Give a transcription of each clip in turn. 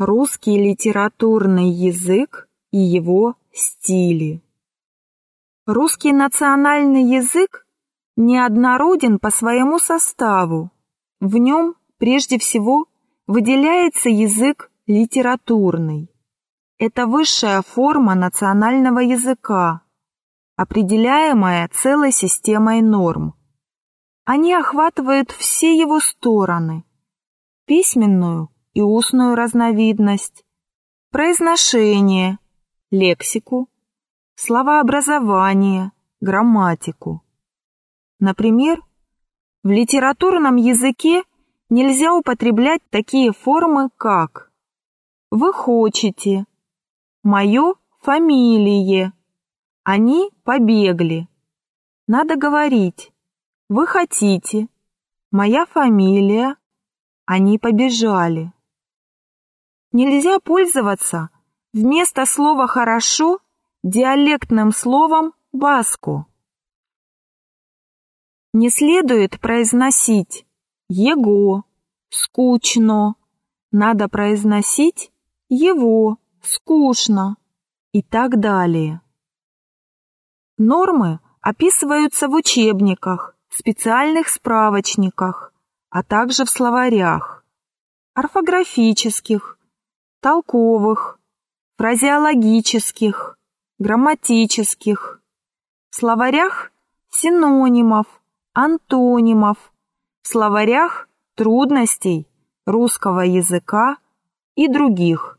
Русский литературный язык и его стили. Русский национальный язык неоднороден по своему составу. В нем прежде всего выделяется язык литературный. Это высшая форма национального языка, определяемая целой системой норм. Они охватывают все его стороны – письменную и устную разновидность, произношение, лексику, словообразование, грамматику. Например, в литературном языке нельзя употреблять такие формы, как «вы хочете», «мое фамилие», «они побегли». Надо говорить «вы хотите», «моя фамилия», «они побежали». Нельзя пользоваться вместо слова «хорошо» диалектным словом «баску». Не следует произносить «его», «скучно», надо произносить «его», «скучно» и так далее. Нормы описываются в учебниках, специальных справочниках, а также в словарях, орфографических, толковых, фразеологических, грамматических, в словарях синонимов, антонимов, в словарях трудностей русского языка и других.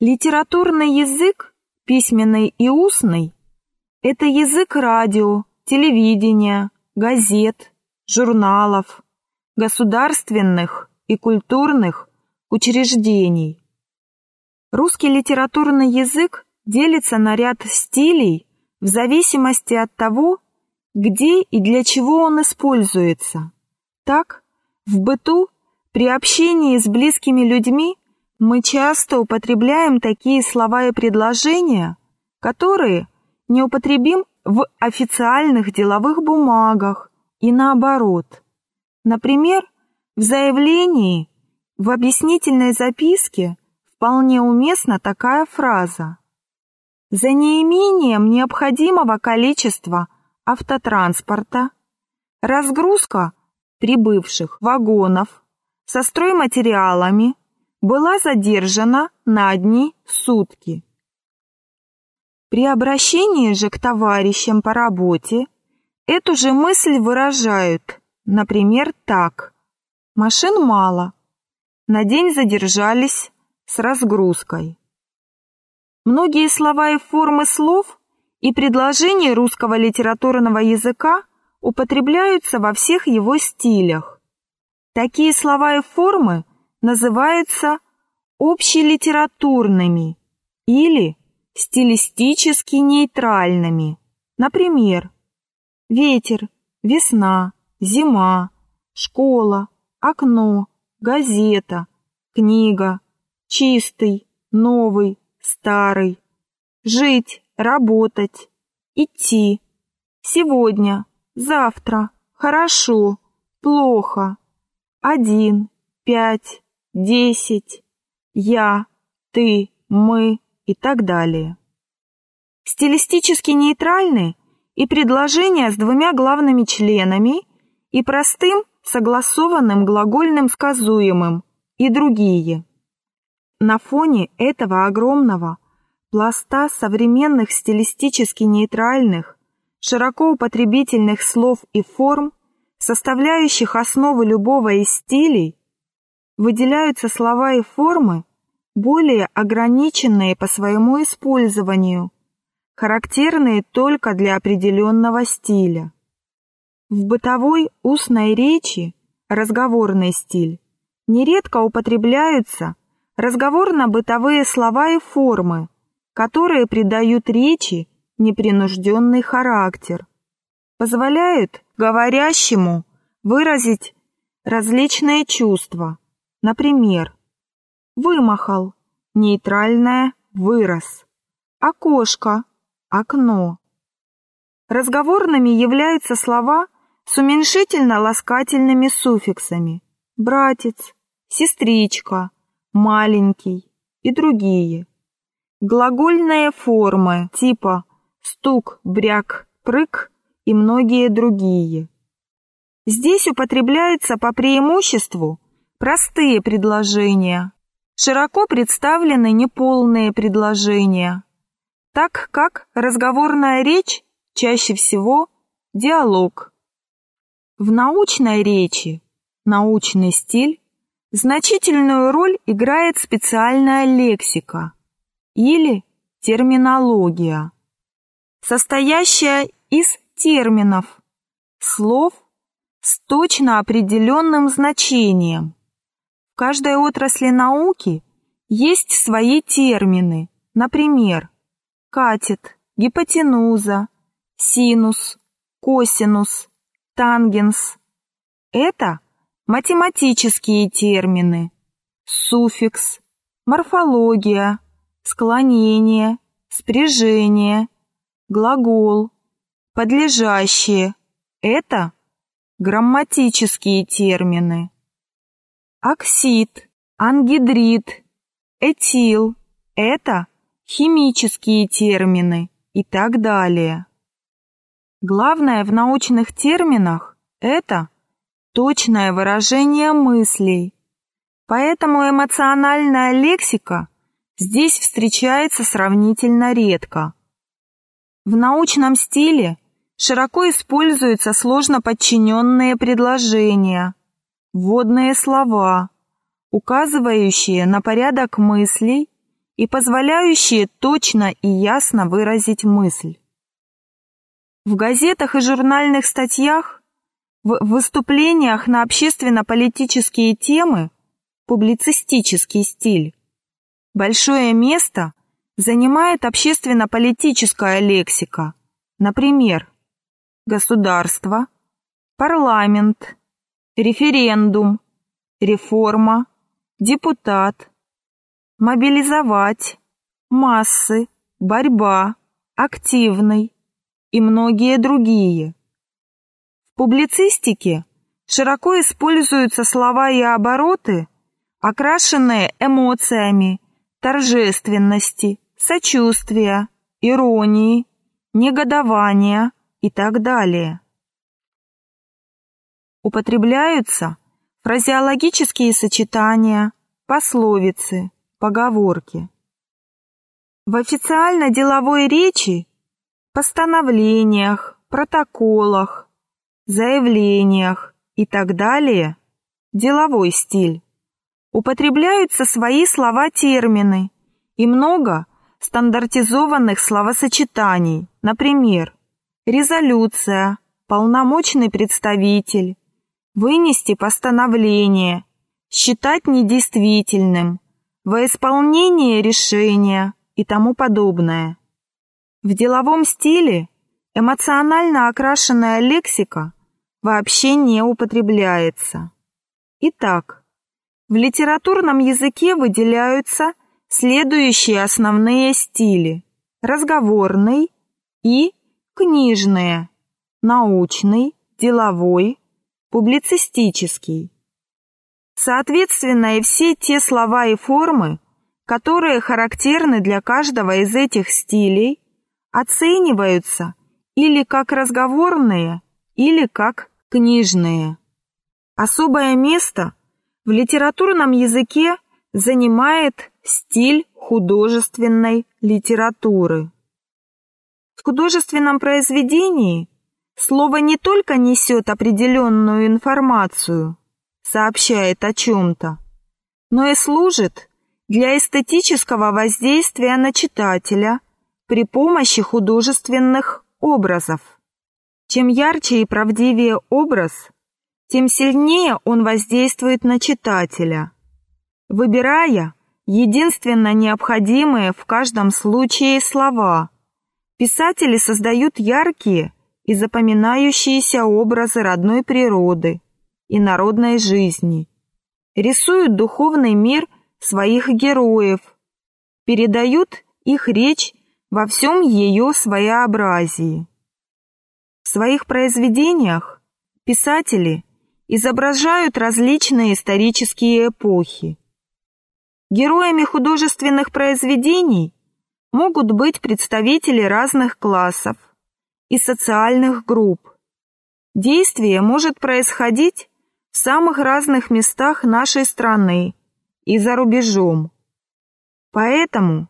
Литературный язык, письменный и устный, это язык радио, телевидения, газет, журналов, государственных и культурных учреждений. Русский литературный язык делится на ряд стилей в зависимости от того, где и для чего он используется. Так, в быту, при общении с близкими людьми мы часто употребляем такие слова и предложения, которые не употребим в официальных деловых бумагах и наоборот. Например, в заявлении, в объяснительной записке – вполне уместна такая фраза. За неимением необходимого количества автотранспорта разгрузка прибывших вагонов со стройматериалами была задержана на одни сутки. При обращении же к товарищам по работе эту же мысль выражают, например, так. Машин мало. На день задержались с разгрузкой. Многие слова и формы слов и предложений русского литературного языка употребляются во всех его стилях. Такие слова и формы называются общелитературными или стилистически нейтральными. Например, ветер, весна, зима, школа, окно, газета, книга, чистый, новый, старый. Жить, работать, идти. Сегодня, завтра, хорошо, плохо. Один, пять, десять. Я, ты, мы и так далее. Стилистически нейтральны и предложения с двумя главными членами и простым согласованным глагольным сказуемым и другие. На фоне этого огромного пласта современных стилистически нейтральных, широко употребительных слов и форм, составляющих основы любого из стилей, выделяются слова и формы, более ограниченные по своему использованию, характерные только для определенного стиля. В бытовой устной речи разговорный стиль нередко употребляются разговорно-бытовые слова и формы, которые придают речи непринужденный характер, позволяют говорящему выразить различные чувства, например, вымахал, нейтральное вырос, окошко, окно. Разговорными являются слова с уменьшительно-ласкательными суффиксами братец, сестричка, маленький, и другие. Глагольные формы типа стук, бряк, прыг и многие другие. Здесь употребляются по преимуществу простые предложения, широко представлены неполные предложения, так как разговорная речь чаще всего диалог. В научной речи научный стиль значительную роль играет специальная лексика или терминология, состоящая из терминов, слов с точно определенным значением. В каждой отрасли науки есть свои термины, например, катет, гипотенуза, синус, косинус, тангенс. Это математические термины, суффикс, морфология, склонение, спряжение, глагол, подлежащее. Это грамматические термины. Оксид, ангидрид, этил – это химические термины и так далее. Главное в научных терминах – это точное выражение мыслей. Поэтому эмоциональная лексика здесь встречается сравнительно редко. В научном стиле широко используются сложно подчиненные предложения, вводные слова, указывающие на порядок мыслей и позволяющие точно и ясно выразить мысль. В газетах и журнальных статьях в выступлениях на общественно-политические темы публицистический стиль. Большое место занимает общественно-политическая лексика, например, государство, парламент, референдум, реформа, депутат, мобилизовать, массы, борьба, активный и многие другие. Публицистике широко используются слова и обороты, окрашенные эмоциями, торжественности, сочувствия, иронии, негодования и так далее. Употребляются фразеологические сочетания, пословицы, поговорки. В официально-деловой речи, постановлениях, протоколах, заявлениях и так далее, деловой стиль, употребляются свои слова-термины и много стандартизованных словосочетаний, например, резолюция, полномочный представитель, вынести постановление, считать недействительным, во исполнение решения и тому подобное. В деловом стиле эмоционально окрашенная лексика вообще не употребляется. Итак, в литературном языке выделяются следующие основные стили – разговорный и книжные, научный, деловой, публицистический. Соответственно, и все те слова и формы, которые характерны для каждого из этих стилей, оцениваются или как разговорные, или как книжные. Особое место в литературном языке занимает стиль художественной литературы. В художественном произведении слово не только несет определенную информацию, сообщает о чем-то, но и служит для эстетического воздействия на читателя при помощи художественных образов. Чем ярче и правдивее образ, тем сильнее он воздействует на читателя, выбирая единственно необходимые в каждом случае слова. Писатели создают яркие и запоминающиеся образы родной природы и народной жизни, рисуют духовный мир своих героев, передают их речь во всем ее своеобразии. В своих произведениях писатели изображают различные исторические эпохи. Героями художественных произведений могут быть представители разных классов и социальных групп. Действие может происходить в самых разных местах нашей страны и за рубежом. Поэтому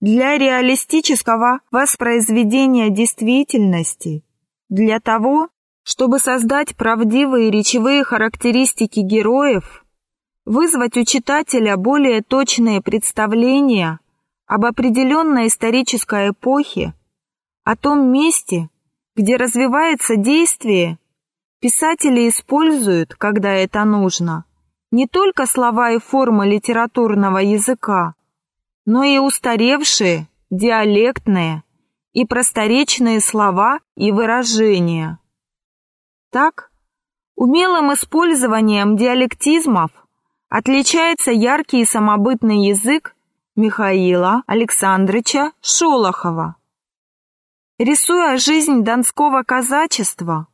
для реалистического воспроизведения действительности, для того, чтобы создать правдивые речевые характеристики героев, вызвать у читателя более точные представления об определенной исторической эпохе, о том месте, где развивается действие, писатели используют, когда это нужно, не только слова и формы литературного языка, но и устаревшие, диалектные и просторечные слова и выражения. Так, умелым использованием диалектизмов отличается яркий и самобытный язык Михаила Александровича Шолохова. Рисуя жизнь донского казачества,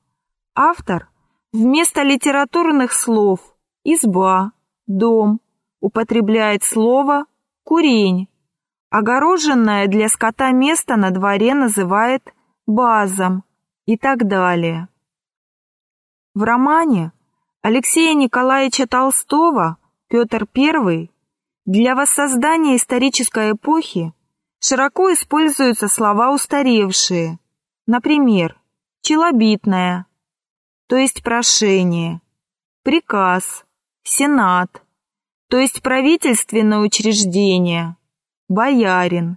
автор вместо литературных слов «изба», «дом» употребляет слово Курень. Огороженное для скота место на дворе называет базом и так далее. В романе Алексея Николаевича Толстого Петр I для воссоздания исторической эпохи широко используются слова устаревшие, например, челобитное, то есть прошение, приказ, сенат, то есть правительственное учреждение, боярин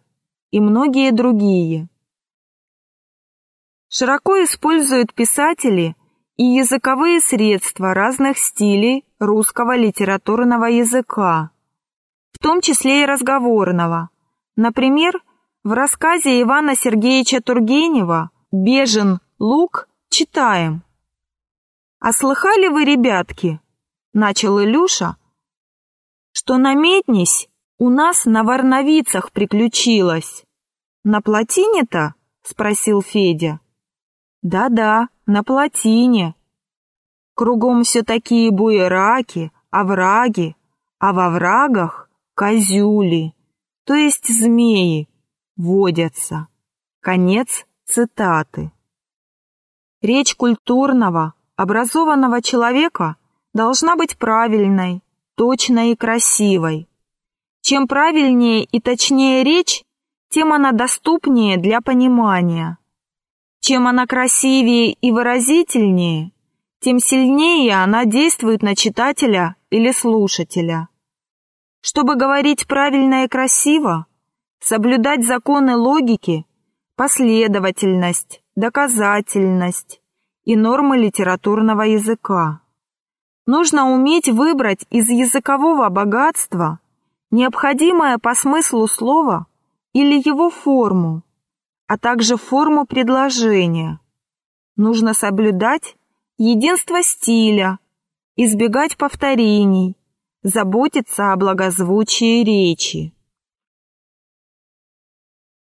и многие другие. Широко используют писатели и языковые средства разных стилей русского литературного языка, в том числе и разговорного. Например, в рассказе Ивана Сергеевича Тургенева «Бежен лук» читаем. «А слыхали вы, ребятки?» – начал Илюша – что на Меднись у нас на Варновицах приключилось. На плотине-то? Спросил Федя. Да-да, на плотине. Кругом все такие буераки, овраги, а во врагах козюли, то есть змеи, водятся. Конец цитаты. Речь культурного, образованного человека должна быть правильной, точной и красивой. Чем правильнее и точнее речь, тем она доступнее для понимания. Чем она красивее и выразительнее, тем сильнее она действует на читателя или слушателя. Чтобы говорить правильно и красиво, соблюдать законы логики, последовательность, доказательность и нормы литературного языка. Нужно уметь выбрать из языкового богатства необходимое по смыслу слова или его форму, а также форму предложения. Нужно соблюдать единство стиля, избегать повторений, заботиться о благозвучии речи.